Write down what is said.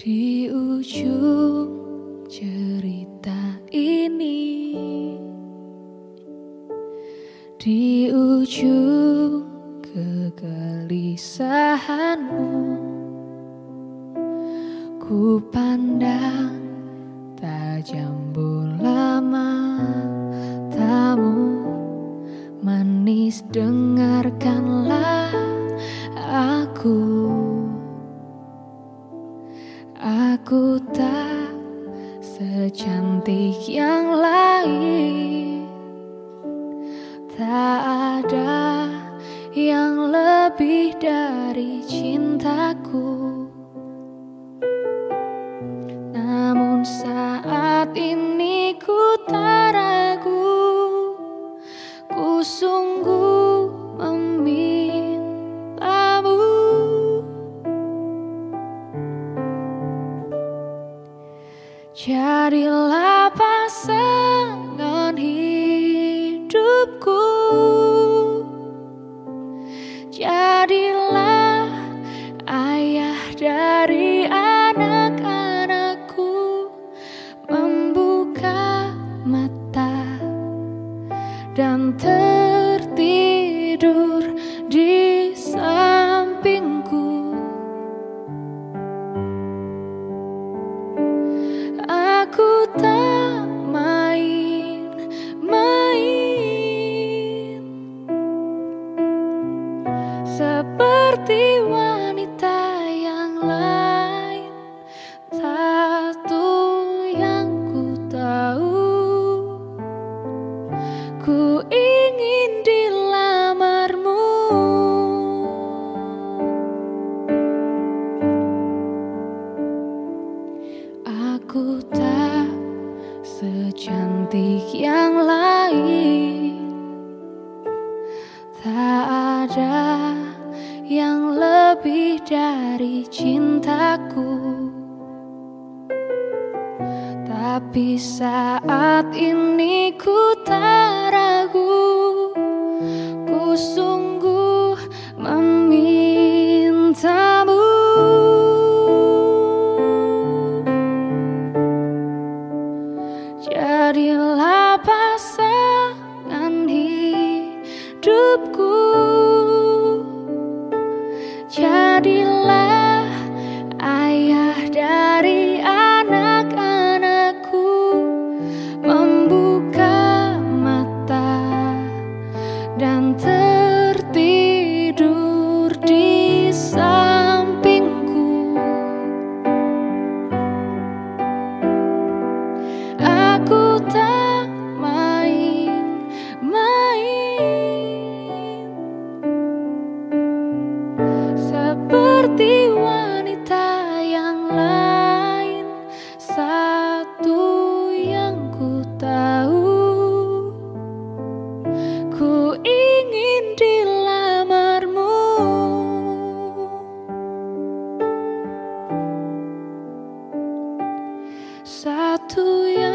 Di ujung cerita ini Di ujung kegelisahanmu Ku pandang tajam bola matamu Manis dengarkanlah Aku tak secantik yang lain. Tak ada yang lebih dari cintaku. Namun saat ini Jadilah pasangan hidupku. Jadilah ayah dari anak-anakku. Membuka mata dan tertidur di Seperti wanita yang lain. Satu yang ku tahu. Ku ingin dilamarmu. Aku tak secantik yang lain. Tak ada yang lebih dari cintaku. Tapi saat ini ku tak ragu, ku sungguh memintamu. satu yang